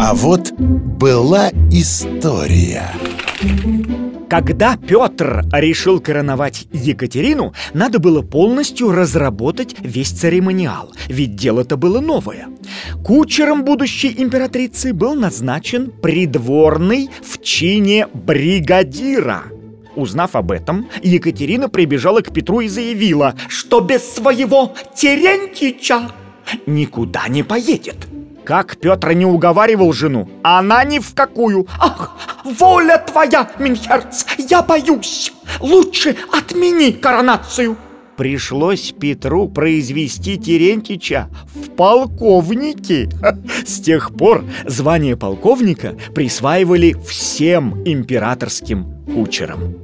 А вот была история. Когда Петр решил короновать Екатерину, надо было полностью разработать весь церемониал, ведь дело-то было новое. Кучером будущей императрицы был назначен придворный в чине бригадира. Узнав об этом, Екатерина прибежала к Петру и заявила, что без своего Терентича никуда не поедет. Как Петр не уговаривал жену, она ни в какую. Ах, воля твоя, Минхерц, я боюсь. Лучше отмени коронацию. Пришлось Петру произвести Терентича в полковники. С тех пор звание полковника присваивали всем императорским кучерам.